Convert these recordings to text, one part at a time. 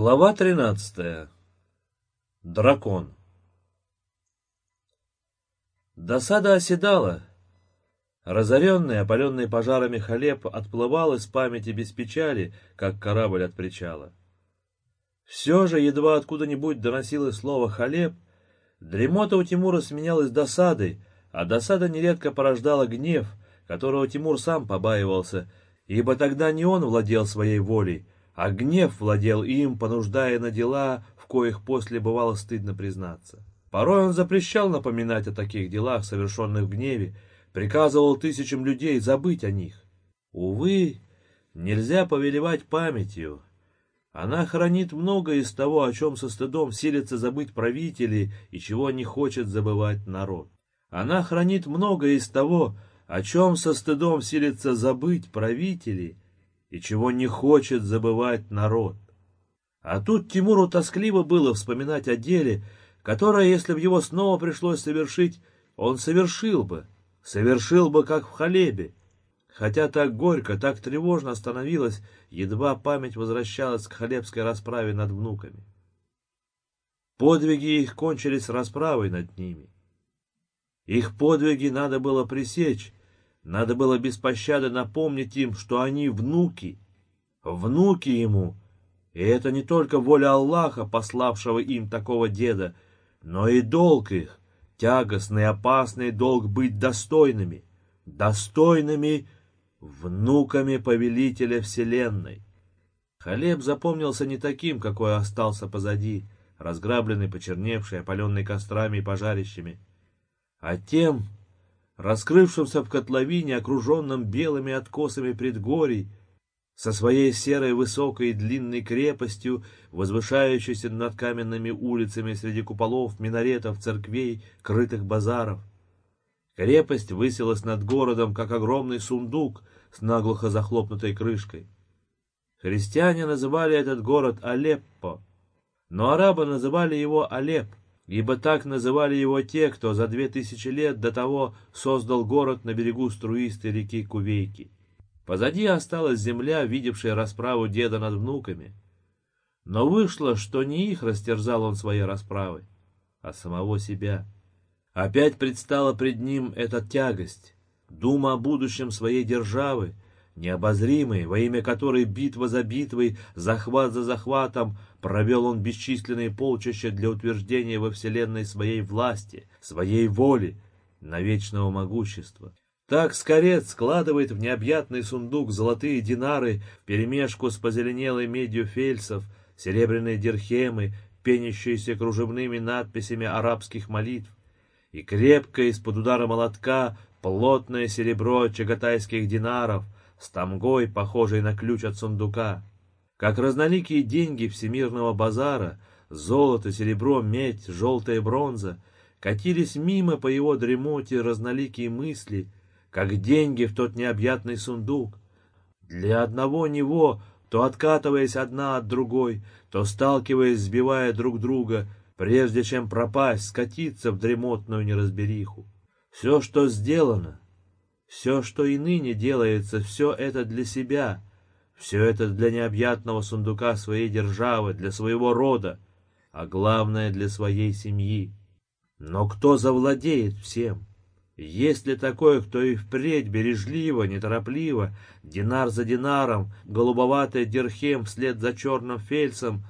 Глава тринадцатая. Дракон. Досада оседала. Разоренный, опаленный пожарами Халеп отплывал из памяти без печали, как корабль от причала. Все же, едва откуда-нибудь доносилось слово «Халеп», дремота у Тимура сменялась досадой, а досада нередко порождала гнев, которого Тимур сам побаивался, ибо тогда не он владел своей волей, а гнев владел им, понуждая на дела, в коих после бывало стыдно признаться. Порой он запрещал напоминать о таких делах, совершенных в гневе, приказывал тысячам людей забыть о них. Увы, нельзя повелевать памятью. Она хранит многое из того, о чем со стыдом силятся забыть правители и чего не хочет забывать народ. Она хранит многое из того, о чем со стыдом силятся забыть правители и чего не хочет забывать народ. А тут Тимуру тоскливо было вспоминать о деле, которое, если бы его снова пришлось совершить, он совершил бы, совершил бы, как в Халебе. Хотя так горько, так тревожно становилось, едва память возвращалась к халебской расправе над внуками. Подвиги их кончились расправой над ними. Их подвиги надо было пресечь, надо было без пощады напомнить им, что они внуки, внуки ему. И это не только воля Аллаха, пославшего им такого деда, но и долг их, тягостный, опасный долг быть достойными, достойными внуками повелителя вселенной. Халеб запомнился не таким, какой остался позади, разграбленный, почерневший, опаленный кострами и пожарищами, а тем, раскрывшимся в котловине, окруженном белыми откосами предгорий, со своей серой высокой длинной крепостью, возвышающейся над каменными улицами среди куполов, минаретов, церквей, крытых базаров. Крепость высилась над городом, как огромный сундук с наглухо захлопнутой крышкой. Христиане называли этот город Алеппо, но арабы называли его Алеп ибо так называли его те, кто за две тысячи лет до того создал город на берегу струистой реки Кувейки. Позади осталась земля, видевшая расправу деда над внуками. Но вышло, что не их растерзал он своей расправой, а самого себя. Опять предстала пред ним эта тягость, дума о будущем своей державы, необозримой, во имя которой битва за битвой, захват за захватом, Провел он бесчисленные полчища для утверждения во Вселенной своей власти, своей воли, на вечного могущества. Так скорец складывает в необъятный сундук золотые динары вперемешку с позеленелой медью фельсов, серебряные дирхемы, пенящиеся кружевными надписями арабских молитв, и крепко из-под удара молотка плотное серебро чагатайских динаров с тамгой, похожей на ключ от сундука. Как разноликие деньги всемирного базара, золото, серебро, медь, желтая бронза, катились мимо по его дремоте разноликие мысли, как деньги в тот необъятный сундук. Для одного него, то откатываясь одна от другой, то сталкиваясь, сбивая друг друга, прежде чем пропасть, скатиться в дремотную неразбериху. Все, что сделано, все, что и ныне делается, все это для себя — все это для необъятного сундука своей державы, для своего рода, а главное для своей семьи. Но кто завладеет всем? Есть ли такой, кто и впредь бережливо, неторопливо, динар за динаром, голубоватый дирхем вслед за черным фельсом,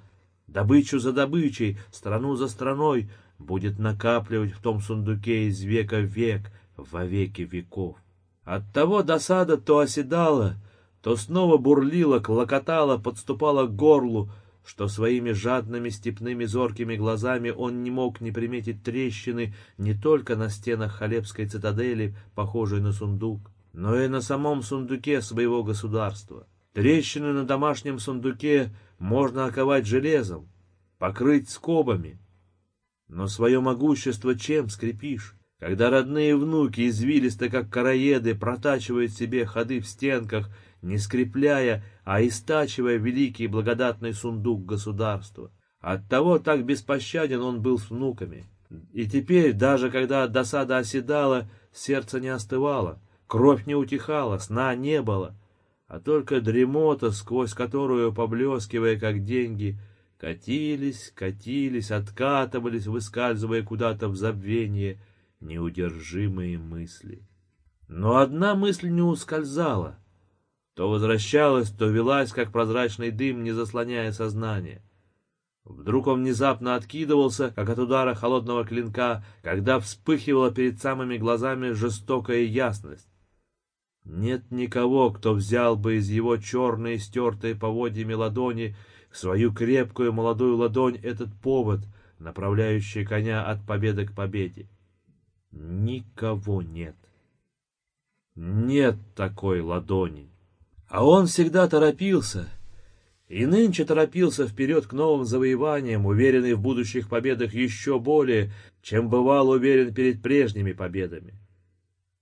добычу за добычей, страну за страной, будет накапливать в том сундуке из века в век, во веки веков? Оттого досада то оседала, то снова бурлила, клокотала, подступала к горлу, что своими жадными степными зоркими глазами он не мог не приметить трещины не только на стенах Халебской цитадели, похожей на сундук, но и на самом сундуке своего государства. Трещины на домашнем сундуке можно оковать железом, покрыть скобами. Но свое могущество чем скрепишь? Когда родные внуки, извилисто как короеды, протачивают себе ходы в стенках не скрепляя, а истачивая великий благодатный сундук государства. Оттого так беспощаден он был с внуками. И теперь, даже когда досада оседала, сердце не остывало, кровь не утихала, сна не было, а только дремота, сквозь которую, поблескивая как деньги, Катились, катились, откатывались, выскальзывая куда-то в забвение неудержимые мысли. Но одна мысль не ускользала. То возвращалась, то велась, как прозрачный дым, не заслоняя сознание. Вдруг он внезапно откидывался, как от удара холодного клинка, когда вспыхивала перед самыми глазами жестокая ясность. Нет никого, кто взял бы из его черные стертые поводьями ладони свою крепкую молодую ладонь этот повод, направляющий коня от победы к победе. Никого нет. Нет такой ладони. А он всегда торопился, и нынче торопился вперед к новым завоеваниям, уверенный в будущих победах еще более, чем бывал уверен перед прежними победами.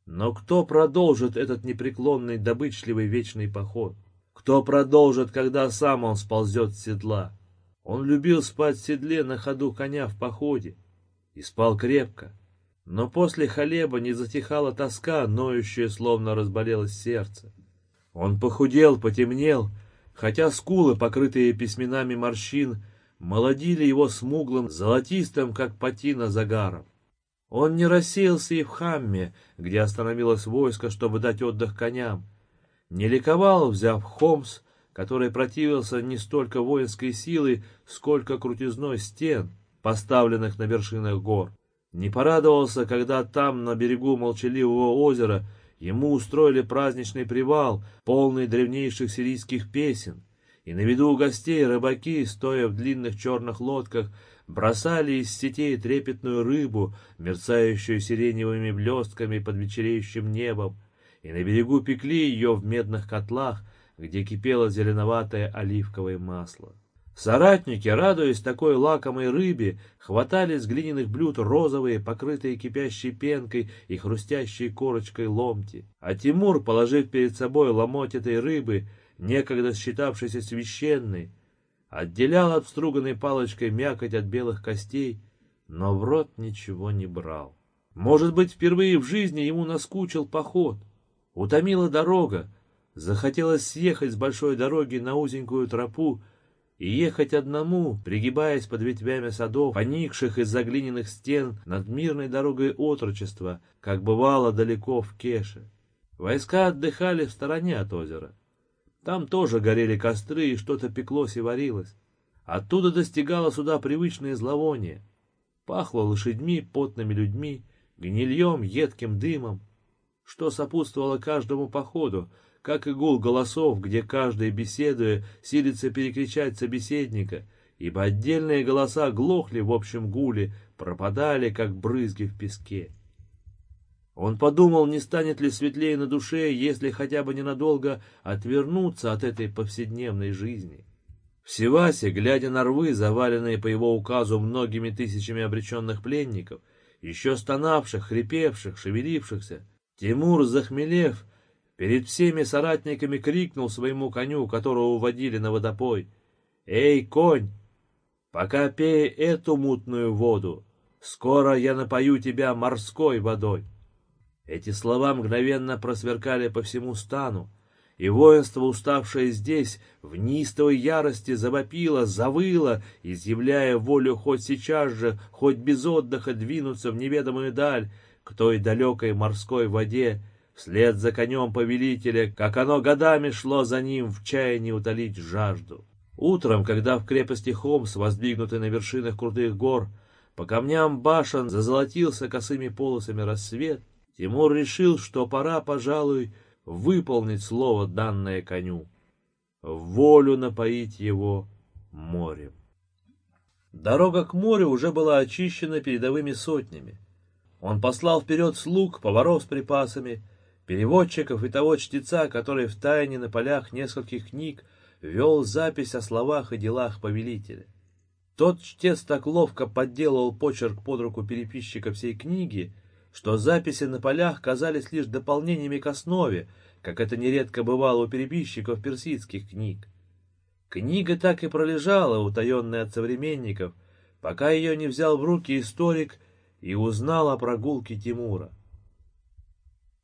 Но кто продолжит этот непреклонный, добычливый вечный поход? Кто продолжит, когда сам он сползет с седла? Он любил спать в седле на ходу коня в походе и спал крепко. Но после хлеба не затихала тоска, ноющая, словно разболелось сердце. Он похудел, потемнел, хотя скулы, покрытые письменами морщин, молодили его смуглым, золотистым, как патина, загаром. Он не рассеялся и в Хамме, где остановилось войско, чтобы дать отдых коням. Не ликовал, взяв Хомс, который противился не столько воинской силой, сколько крутизной стен, поставленных на вершинах гор. Не порадовался, когда там, на берегу молчаливого озера, Ему устроили праздничный привал, полный древнейших сирийских песен, и на виду у гостей рыбаки, стоя в длинных черных лодках, бросали из сетей трепетную рыбу, мерцающую сиреневыми блестками под вечереющим небом, и на берегу пекли ее в медных котлах, где кипело зеленоватое оливковое масло. Соратники, радуясь такой лакомой рыбе, хватали с глиняных блюд розовые, покрытые кипящей пенкой и хрустящей корочкой ломти. А Тимур, положив перед собой ломоть этой рыбы, некогда считавшейся священной, отделял от струганной палочкой мякоть от белых костей, но в рот ничего не брал. Может быть, впервые в жизни ему наскучил поход, утомила дорога, захотелось съехать с большой дороги на узенькую тропу, и ехать одному, пригибаясь под ветвями садов, поникших из-за глиняных стен над мирной дорогой отрочества, как бывало далеко в Кеше. Войска отдыхали в стороне от озера. Там тоже горели костры, и что-то пеклось и варилось. Оттуда достигало сюда привычное зловоние. Пахло лошадьми, потными людьми, гнильем, едким дымом, что сопутствовало каждому походу, как и гул голосов, где каждый, беседуя, силится перекричать собеседника, ибо отдельные голоса глохли в общем гуле, пропадали, как брызги в песке. Он подумал, не станет ли светлее на душе, если хотя бы ненадолго отвернуться от этой повседневной жизни. В Севасе, глядя на рвы, заваленные по его указу многими тысячами обреченных пленников, еще стонавших, хрипевших, шевелившихся, Тимур, захмелев, Перед всеми соратниками крикнул своему коню, которого уводили на водопой. «Эй, конь, пока пей эту мутную воду, скоро я напою тебя морской водой». Эти слова мгновенно просверкали по всему стану, и воинство, уставшее здесь, в неистовой ярости завопило, завыло, изъявляя волю хоть сейчас же, хоть без отдыха двинуться в неведомую даль, к той далекой морской воде, вслед за конем повелителя, как оно годами шло за ним в чаянии утолить жажду. Утром, когда в крепости Хомс, воздвигнутой на вершинах крутых гор, по камням башен зазолотился косыми полосами рассвет, Тимур решил, что пора, пожалуй, выполнить слово, данное коню, волю напоить его морем. Дорога к морю уже была очищена передовыми сотнями. Он послал вперед слуг, поваров с припасами, переводчиков и того чтеца, который в тайне на полях нескольких книг вел запись о словах и делах повелителя. Тот чтец так ловко подделал почерк под руку переписчика всей книги, что записи на полях казались лишь дополнениями к основе, как это нередко бывало у переписчиков персидских книг. Книга так и пролежала, утаенная от современников, пока ее не взял в руки историк и узнал о прогулке Тимура.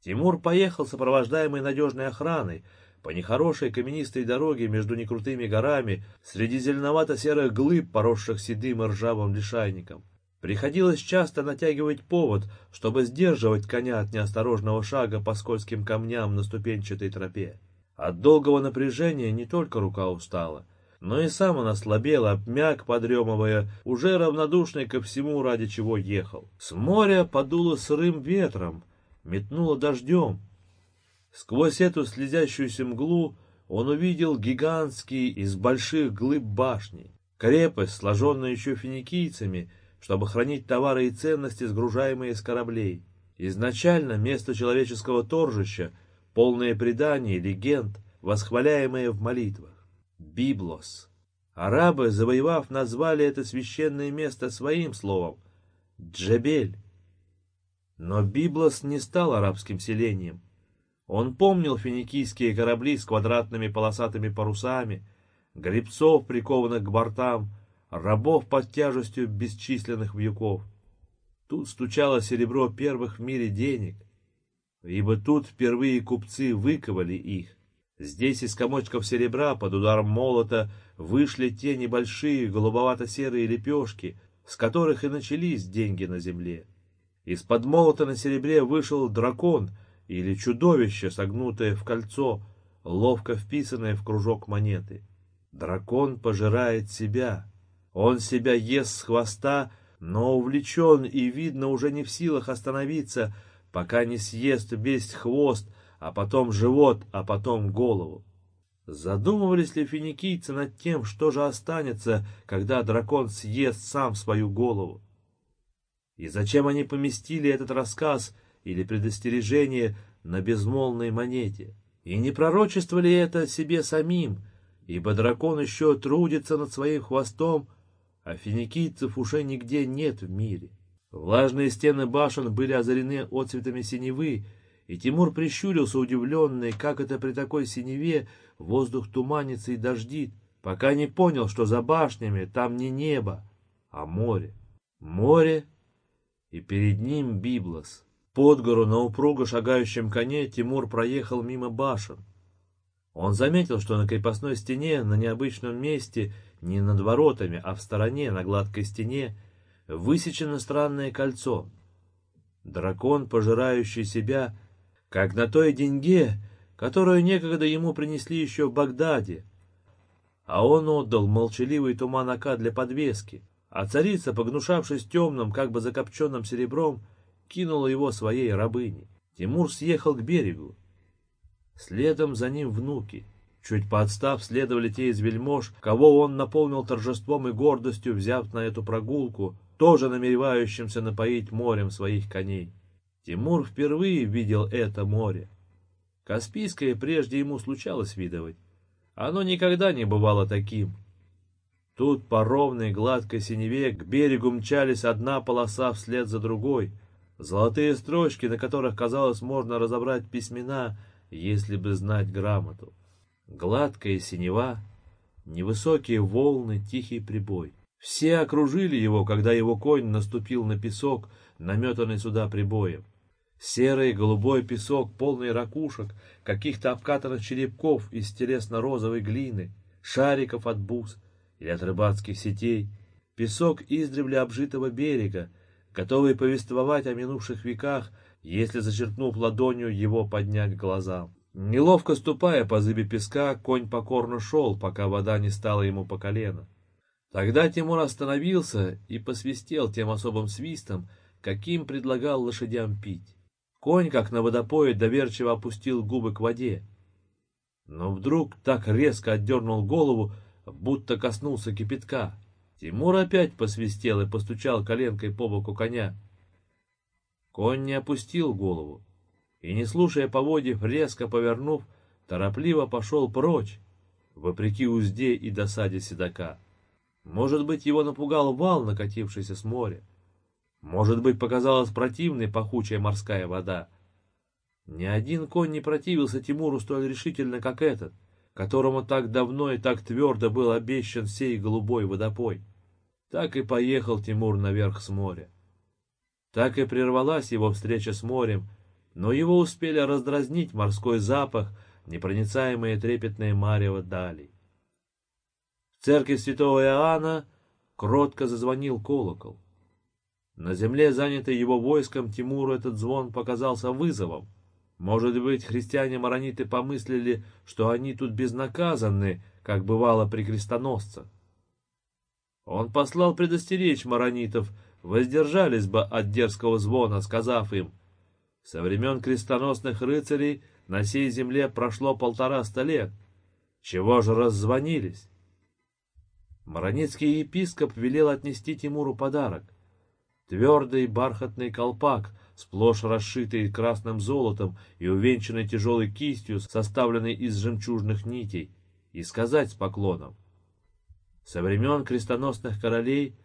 Тимур поехал, сопровождаемый надежной охраной, По нехорошей каменистой дороге между некрутыми горами, среди зеленовато-серых глыб, поросших седым и ржавым лишайником. Приходилось часто натягивать повод, чтобы сдерживать коня от неосторожного шага по скользким камням на ступенчатой тропе. От долгого напряжения не только рука устала, но и сам он ослабел, обмяк, подремывая, уже равнодушный ко всему, ради чего ехал. С моря подуло сырым ветром, метнуло дождем. Сквозь эту слезящуюся мглу он увидел гигантские из больших глыб башни, крепость, сложенную еще финикийцами, чтобы хранить товары и ценности, сгружаемые с кораблей. Изначально место человеческого торжища, полное преданий, легенд, восхваляемые в молитвах. Библос. Арабы, завоевав, назвали это священное место своим словом — Джебель. Но Библос не стал арабским селением. Он помнил финикийские корабли с квадратными полосатыми парусами, гребцов, прикованных к бортам, рабов под тяжестью бесчисленных вьюков. Тут стучало серебро первых в мире денег, ибо тут впервые купцы выковали их. Здесь из комочков серебра под ударом молота вышли те небольшие голубовато-серые лепешки, с которых и начались деньги на земле. Из-под молота на серебре вышел дракон или чудовище, согнутое в кольцо, ловко вписанное в кружок монеты. Дракон пожирает себя. Он себя ест с хвоста, но увлечен и, видно, уже не в силах остановиться, пока не съест весь хвост, а потом живот, а потом голову. Задумывались ли финикийцы над тем, что же останется, когда дракон съест сам свою голову? И зачем они поместили этот рассказ или предостережение на безмолвной монете? И не пророчествовали это себе самим, ибо дракон еще трудится над своим хвостом, а финикийцев уже нигде нет в мире. Влажные стены башен были озарены отцветами синевы, и Тимур прищурился удивленный, как это при такой синеве воздух туманится и дождит, пока не понял, что за башнями там не небо, а море. Море, и перед ним Библос. Под гору на упруго шагающем коне Тимур проехал мимо башен. Он заметил, что на крепостной стене, на необычном месте, не над воротами, а в стороне, на гладкой стене, высечено странное кольцо. Дракон, пожирающий себя, как на той деньге, которую некогда ему принесли еще в Багдаде. А он отдал молчаливый туман ока для подвески, а царица, погнушавшись темным, как бы закопченным серебром, кинула его своей рабыне. Тимур съехал к берегу. Следом за ним внуки. Чуть поотстав следовали те из вельмож, кого он наполнил торжеством и гордостью, взяв на эту прогулку, тоже намеревающимся напоить морем своих коней. Тимур впервые видел это море. Каспийское прежде ему случалось видывать. Оно никогда не бывало таким. Тут по ровной гладкой синеве к берегу мчались одна полоса вслед за другой. Золотые строчки, на которых, казалось, можно разобрать письмена, если бы знать грамоту. Гладкая синева, невысокие волны, тихий прибой. Все окружили его, когда его конь наступил на песок, наметанный сюда прибоем. Серый голубой песок, полный ракушек, каких-то обкатанных черепков из телесно-розовой глины, шариков от бус или от рыбацких сетей, песок издревле обжитого берега, готовый повествовать о минувших веках, если, зачерпнув ладонью, его поднять к глазам. Неловко ступая по зыбе песка, конь покорно шел, пока вода не стала ему по колено. Тогда Тимур остановился и посвистел тем особым свистом, каким предлагал лошадям пить. Конь, как на водопое, доверчиво опустил губы к воде. Но вдруг так резко отдернул голову, будто коснулся кипятка. Тимур опять посвистел и постучал коленкой по боку коня. Конь не опустил голову и, не слушая поводьев, резко повернув, торопливо пошел прочь, вопреки узде и досаде седока. Может быть, его напугал вал, накатившийся с моря. Может быть, показалась противной пахучая морская вода. Ни один конь не противился Тимуру столь решительно, как этот, которому так давно и так твердо был обещан сей голубой водопой. Так и поехал Тимур наверх с моря. Так и прервалась его встреча с морем, но его успели раздразнить морской запах, непроницаемые трепетные марево дали. В церкви святого Иоанна кротко зазвонил колокол. На земле, занятой его войском, Тимуру этот звон показался вызовом. Может быть, христиане-марониты помыслили, что они тут безнаказанны, как бывало при крестоносцах. Он послал предостеречь маронитов, воздержались бы от дерзкого звона, сказав им, «Со времен крестоносных рыцарей на сей земле прошло полтораста лет. Чего же раззвонились?» Мароницкий епископ велел отнести Тимуру подарок. Твердый бархатный колпак, сплошь расшитый красным золотом и увенчанный тяжелой кистью, составленной из жемчужных нитей, и сказать с поклоном. Со времен крестоносных королей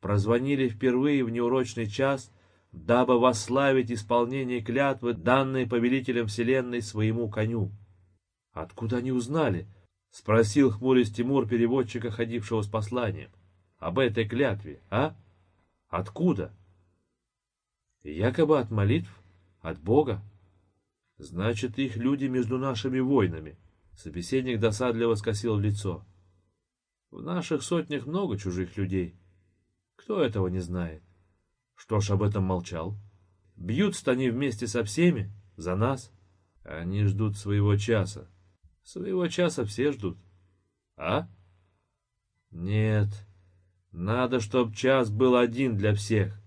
прозвонили впервые в неурочный час, дабы восславить исполнение клятвы, данной повелителем вселенной своему коню. Откуда они узнали? — спросил хмурясь Тимур переводчика, ходившего с посланием. — Об этой клятве, а? Откуда? Якобы от молитв, от Бога. Значит, их люди между нашими войнами. Собеседник досадливо скосил лицо. В наших сотнях много чужих людей. Кто этого не знает? Что ж об этом молчал? Бьются они вместе со всеми, за нас. Они ждут своего часа. Своего часа все ждут. А? Нет. Надо, чтоб час был один для всех.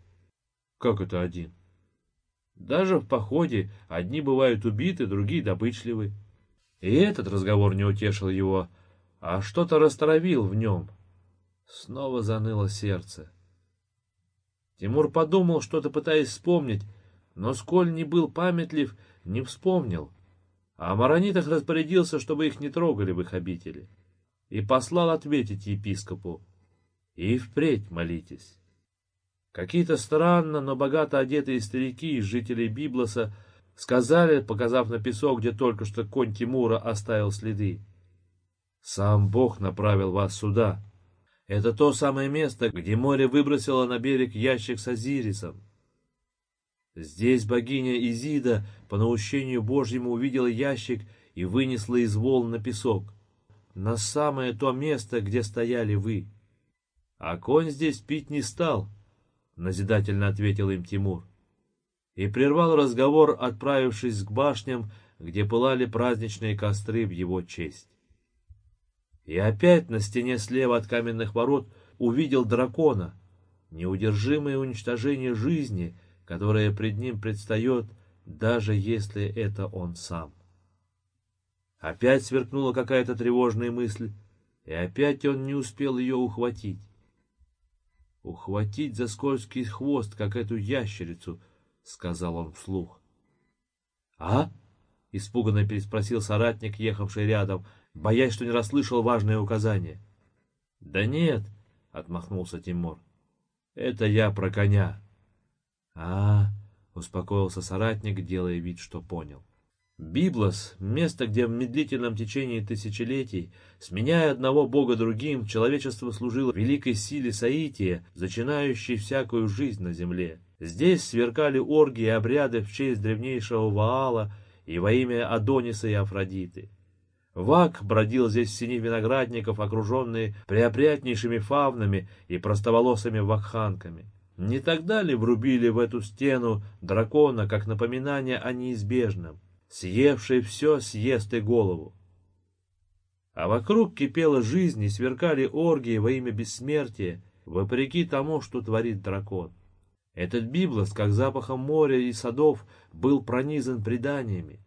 Как это один? Даже в походе одни бывают убиты, другие добычливы. И этот разговор не утешил его, а что-то растравил в нем. Снова заныло сердце. Тимур подумал, что-то пытаясь вспомнить, но сколь не был памятлив, не вспомнил. А о маронитах распорядился, чтобы их не трогали в их обители. И послал ответить епископу. И впредь молитесь. Какие-то странно, но богато одетые старики из жителей Библоса сказали, показав на песок, где только что конь Тимура оставил следы. Сам Бог направил вас сюда. Это то самое место, где море выбросило на берег ящик с Азирисом. Здесь богиня Изида по наущению Божьему увидела ящик и вынесла из волн на песок, на самое то место, где стояли вы. А конь здесь пить не стал, — назидательно ответил им Тимур. И прервал разговор, отправившись к башням, где пылали праздничные костры в его честь. И опять на стене слева от каменных ворот увидел дракона, неудержимое уничтожение жизни, которое пред ним предстает, даже если это он сам. Опять сверкнула какая-то тревожная мысль, и опять он не успел ее ухватить. «Ухватить за скользкий хвост, как эту ящерицу», — сказал он вслух. «А?» — испуганно переспросил соратник, ехавший рядом, боясь, что не расслышал важное указание. — Да нет, — отмахнулся Тимур, — это я про коня. — А, — успокоился соратник, делая вид, что понял. Библос — место, где в медлительном течении тысячелетий, сменяя одного бога другим, человечество служило великой силе Саития, зачинающей всякую жизнь на земле. Здесь сверкали оргии и обряды в честь древнейшего Ваала и во имя Адониса и Афродиты. Вак бродил здесь в сине виноградников, окруженный приопрятнейшими фавнами и простоволосыми вакханками. Не тогда ли врубили в эту стену дракона, как напоминание о неизбежном? Съевший все съест и голову. А вокруг кипела жизнь и сверкали оргии во имя бессмертия, вопреки тому, что творит дракон. Этот Библос, как запахом моря и садов, был пронизан преданиями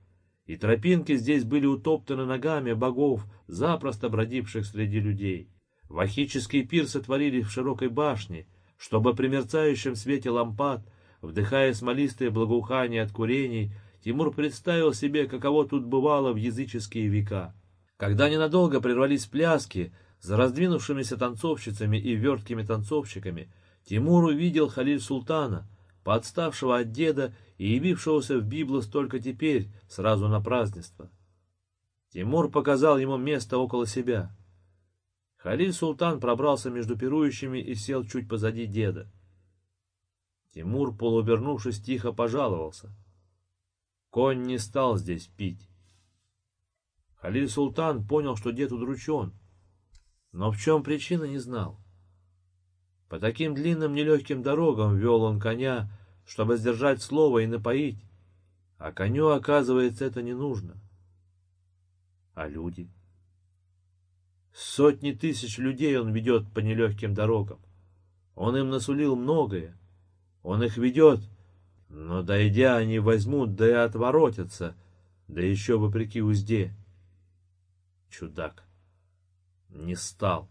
и тропинки здесь были утоптаны ногами богов, запросто бродивших среди людей. Вахический пир сотворили в широкой башне, чтобы при мерцающем свете лампад, вдыхая смолистое благоухание от курений, Тимур представил себе, каково тут бывало в языческие века. Когда ненадолго прервались пляски, за раздвинувшимися танцовщицами и верткими танцовщиками, Тимур увидел Халиль Султана, подставшего от деда и явившегося в Библос только теперь, сразу на празднество. Тимур показал ему место около себя. Халиль Султан пробрался между пирующими и сел чуть позади деда. Тимур, полуобернувшись, тихо пожаловался. Конь не стал здесь пить. Халиль Султан понял, что дед удручен, но в чем причина не знал. По таким длинным нелегким дорогам вел он коня, чтобы сдержать слово и напоить, а коню, оказывается, это не нужно. А люди? Сотни тысяч людей он ведет по нелегким дорогам. Он им насулил многое. Он их ведет, но, дойдя, они возьмут, да и отворотятся, да еще вопреки узде. Чудак. Не стал.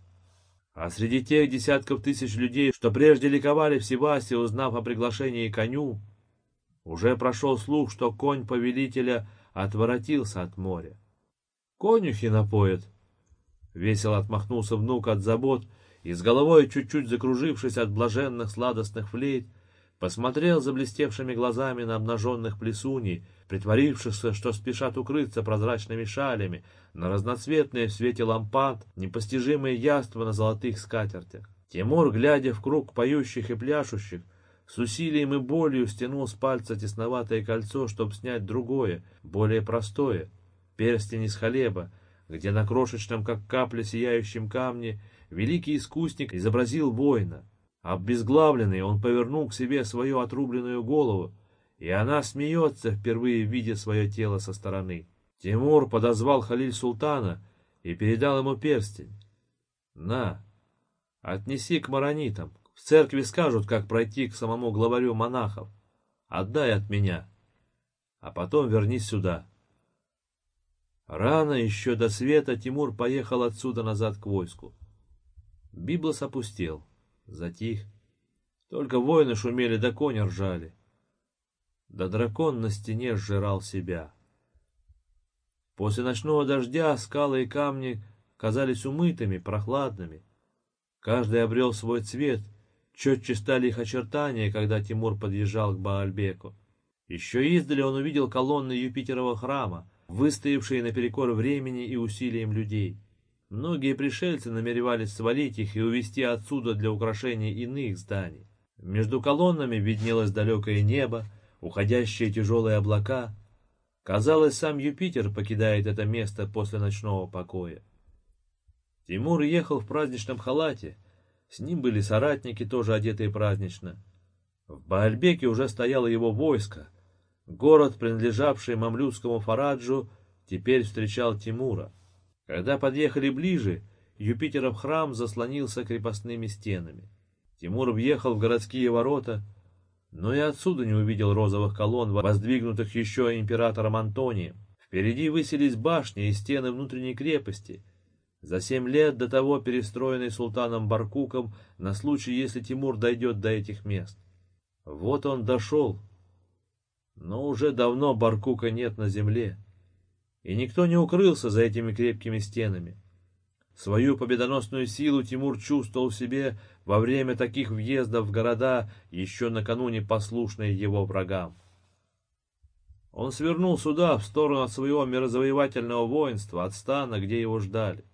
А среди тех десятков тысяч людей, что прежде ликовали в Севасе, узнав о приглашении коню, уже прошел слух, что конь повелителя отворотился от моря. Конюхи напоят. Весело отмахнулся внук от забот и с головой, чуть-чуть закружившись от блаженных сладостных флейт, посмотрел заблестевшими глазами на обнаженных плесуней, притворившихся, что спешат укрыться прозрачными шалями, на разноцветные в свете лампад, непостижимые яства на золотых скатертях. Тимур, глядя в круг поющих и пляшущих, с усилием и болью стянул с пальца тесноватое кольцо, чтобы снять другое, более простое, перстень из хлеба, где на крошечном, как капля, сияющем камне великий искусник изобразил воина. Обезглавленный он повернул к себе свою отрубленную голову, и она смеется, впервые видя свое тело со стороны. Тимур подозвал Халиль Султана и передал ему перстень. «На, отнеси к маронитам, в церкви скажут, как пройти к самому главарю монахов. Отдай от меня, а потом вернись сюда». Рано еще до света Тимур поехал отсюда назад к войску. Библос опустел, затих. Только воины шумели да кони ржали. Да дракон на стене сжирал себя. После ночного дождя скалы и камни казались умытыми, прохладными. Каждый обрел свой цвет, четче стали их очертания, когда Тимур подъезжал к Баальбеку. Еще издали он увидел колонны Юпитерова храма, выстоявшие наперекор времени и усилиям людей. Многие пришельцы намеревались свалить их и увезти отсюда для украшения иных зданий. Между колоннами виднелось далекое небо, уходящие тяжелые облака. Казалось, сам Юпитер покидает это место после ночного покоя. Тимур ехал в праздничном халате, с ним были соратники, тоже одетые празднично. В Баальбеке уже стояло его войско, Город, принадлежавший мамлюкскому Фараджу, теперь встречал Тимура. Когда подъехали ближе, Юпитеров храм заслонился крепостными стенами. Тимур въехал в городские ворота, но и отсюда не увидел розовых колонн, воздвигнутых еще императором Антонием. Впереди высились башни и стены внутренней крепости, за семь лет до того перестроенной султаном Баркуком на случай, если Тимур дойдет до этих мест. Вот он дошел, но уже давно Баркука нет на земле, и никто не укрылся за этими крепкими стенами. Свою победоносную силу Тимур чувствовал в себе во время таких въездов в города, еще накануне послушные его врагам. Он свернул сюда, в сторону от своего мирозавоевательного воинства, от стана, где его ждали.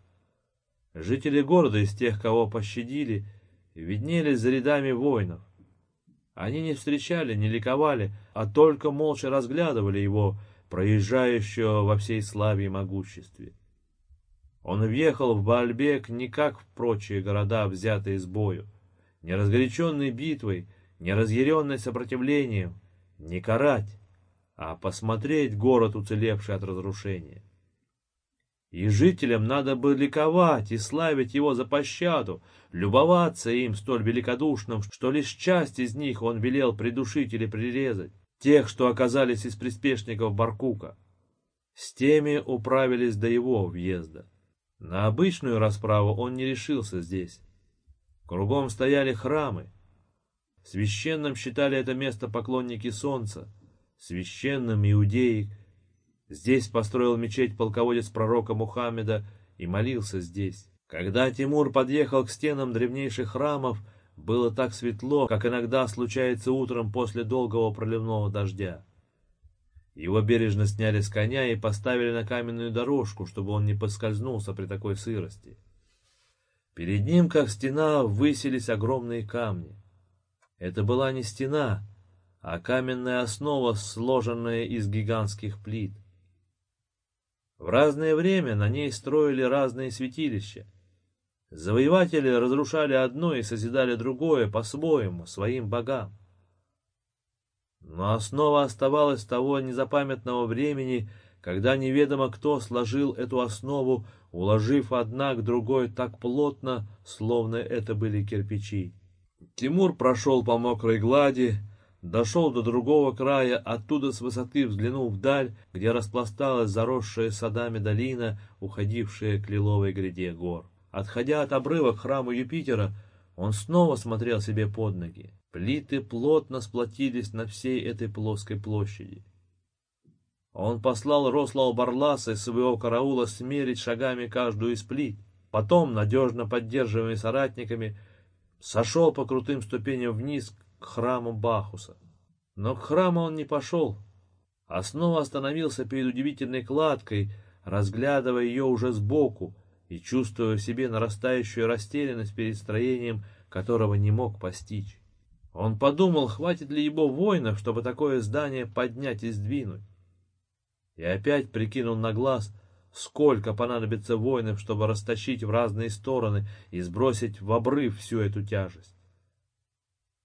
Жители города из тех, кого пощадили, виднелись за рядами воинов. Они не встречали, не ликовали, а только молча разглядывали его, проезжающего во всей славе и могуществе. Он въехал в Баальбек не как в прочие города, взятые с бою, не разгоряченной битвой, не разъяренной сопротивлением, не карать, а посмотреть город, уцелевший от разрушения. И жителям надо бы ликовать и славить его за пощаду, любоваться им столь великодушным, что лишь часть из них он велел придушить или прирезать, тех, что оказались из приспешников Баркука. С теми управились до его въезда. На обычную расправу он не решился здесь. Кругом стояли храмы. Священным считали это место поклонники солнца, священным иудеи, Здесь построил мечеть полководец пророка Мухаммеда и молился здесь. Когда Тимур подъехал к стенам древнейших храмов, было так светло, как иногда случается утром после долгого проливного дождя. Его бережно сняли с коня и поставили на каменную дорожку, чтобы он не поскользнулся при такой сырости. Перед ним, как стена, высились огромные камни. Это была не стена, а каменная основа, сложенная из гигантских плит. В разное время на ней строили разные святилища. Завоеватели разрушали одно и созидали другое по-своему, своим богам. Но основа оставалась того незапамятного времени, когда неведомо кто сложил эту основу, уложив одна к другой так плотно, словно это были кирпичи. Тимур прошел по мокрой глади, дошел до другого края, оттуда с высоты взглянул вдаль, где распласталась заросшая садами долина, уходившая к лиловой гряде гор. Отходя от обрыва к храму Юпитера, он снова смотрел себе под ноги. Плиты плотно сплотились на всей этой плоской площади. Он послал рослого барласа из своего караула смерить шагами каждую из плит. Потом, надежно поддерживаемый соратниками, сошел по крутым ступеням вниз к храму Бахуса. Но к храму он не пошел, а снова остановился перед удивительной кладкой, разглядывая ее уже сбоку и чувствуя в себе нарастающую растерянность перед строением, которого не мог постичь. Он подумал, хватит ли его воинов, чтобы такое здание поднять и сдвинуть. И опять прикинул на глаз, сколько понадобится воинов, чтобы растащить в разные стороны и сбросить в обрыв всю эту тяжесть.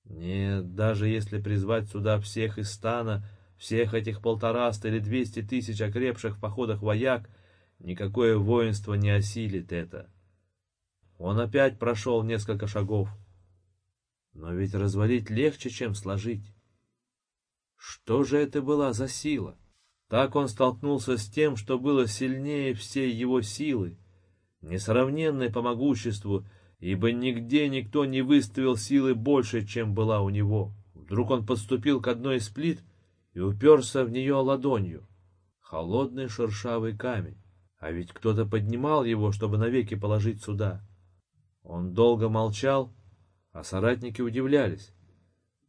Нет, даже если призвать сюда всех из стана, всех этих полтораста или двести тысяч окрепших в походах вояк, никакое воинство не осилит это. Он опять прошел несколько шагов. Но ведь развалить легче, чем сложить. Что же это была за сила? Так он столкнулся с тем, что было сильнее всей его силы, несравненной по могуществу, ибо нигде никто не выставил силы больше, чем была у него. Вдруг он подступил к одной из плит и уперся в нее ладонью. Холодный шершавый камень. А ведь кто-то поднимал его, чтобы навеки положить сюда. Он долго молчал, а соратники удивлялись.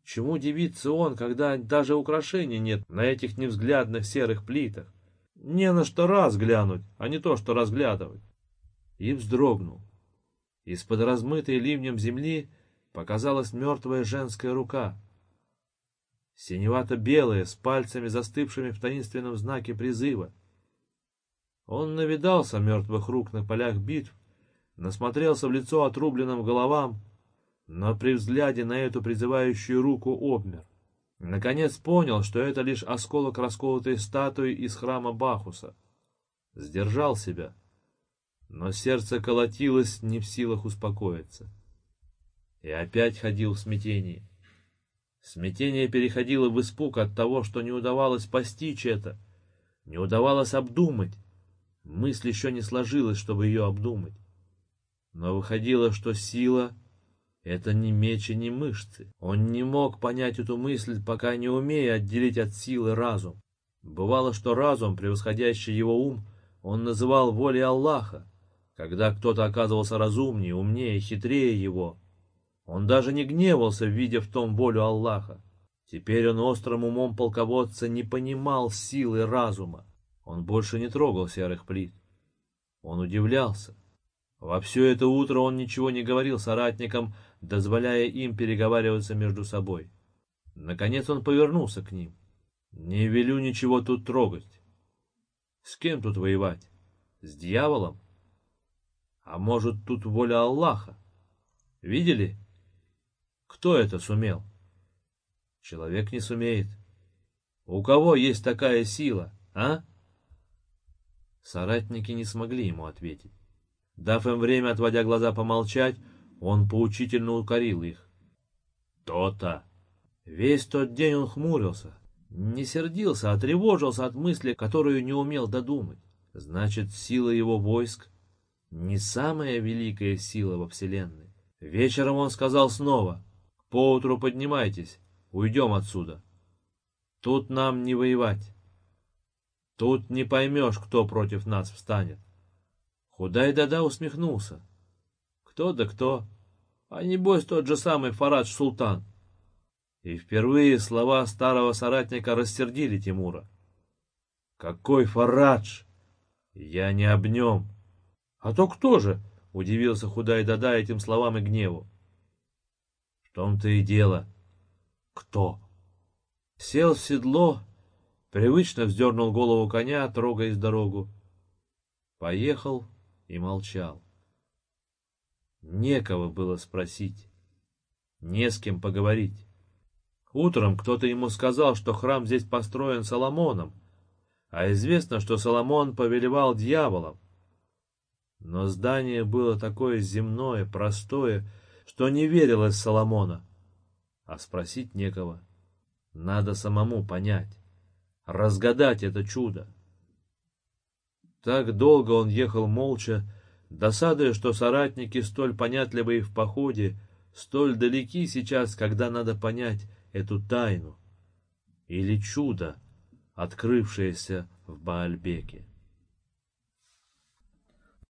Чему удивится он, когда даже украшений нет на этих невзглядных серых плитах? Не на что раз глянуть, а не то, что разглядывать. И вздрогнул. Из-под размытой ливнем земли показалась мертвая женская рука. Синевато-белая, с пальцами застывшими в таинственном знаке призыва. Он навидался мертвых рук на полях битв, насмотрелся в лицо отрубленным головам, но при взгляде на эту призывающую руку обмер. Наконец понял, что это лишь осколок расколотой статуи из храма Бахуса. Сдержал себя, но сердце колотилось, не в силах успокоиться. И опять ходил в смятении. Смятение переходило в испуг от того, что не удавалось постичь это, не удавалось обдумать. Мысль еще не сложилась, чтобы ее обдумать. Но выходило, что сила — это не меч и не мышцы. Он не мог понять эту мысль, пока не умея отделить от силы разум. Бывало, что разум, превосходящий его ум, он называл волей Аллаха, когда кто-то оказывался разумнее, умнее, хитрее его. Он даже не гневался, видя в том волю Аллаха. Теперь он острым умом полководца не понимал силы разума. Он больше не трогал серых плит. Он удивлялся. Во все это утро он ничего не говорил соратникам, дозволяя им переговариваться между собой. Наконец он повернулся к ним. «Не велю ничего тут трогать. С кем тут воевать? С дьяволом? А может, тут воля Аллаха? Видели? Кто это сумел? Человек не сумеет. У кого есть такая сила, а?» Соратники не смогли ему ответить. Дав им время, отводя глаза помолчать, он поучительно укорил их. То-то. Весь тот день он хмурился, не сердился, а тревожился от мысли, которую не умел додумать. Значит, сила его войск не самая великая сила во Вселенной. Вечером он сказал снова, «Поутру поднимайтесь, уйдем отсюда. Тут нам не воевать. Тут не поймешь, кто против нас встанет. Худай-Дада усмехнулся. Кто да кто, а небось тот же самый Фарадж Султан. И впервые слова старого соратника рассердили Тимура. Какой Фарадж? Я не об нем. А то кто же? Удивился Худай-Дада этим словам и гневу. В том-то и дело. Кто? Сел в седло, привычно вздернул голову коня, трогаясь дорогу Поехал и молчал. Некого было спросить, не с кем поговорить. Утром кто-то ему сказал, что храм здесь построен Соломоном, а известно, что Соломон повелевал дьяволом. Но здание было такое земное, простое, что не верилось Соломона, а спросить некого. Надо самому понять, разгадать это чудо. Так долго он ехал молча, досадуя, что соратники, столь понятливые в походе, столь далеки сейчас, когда надо понять эту тайну или чудо, открывшееся в Баальбеке.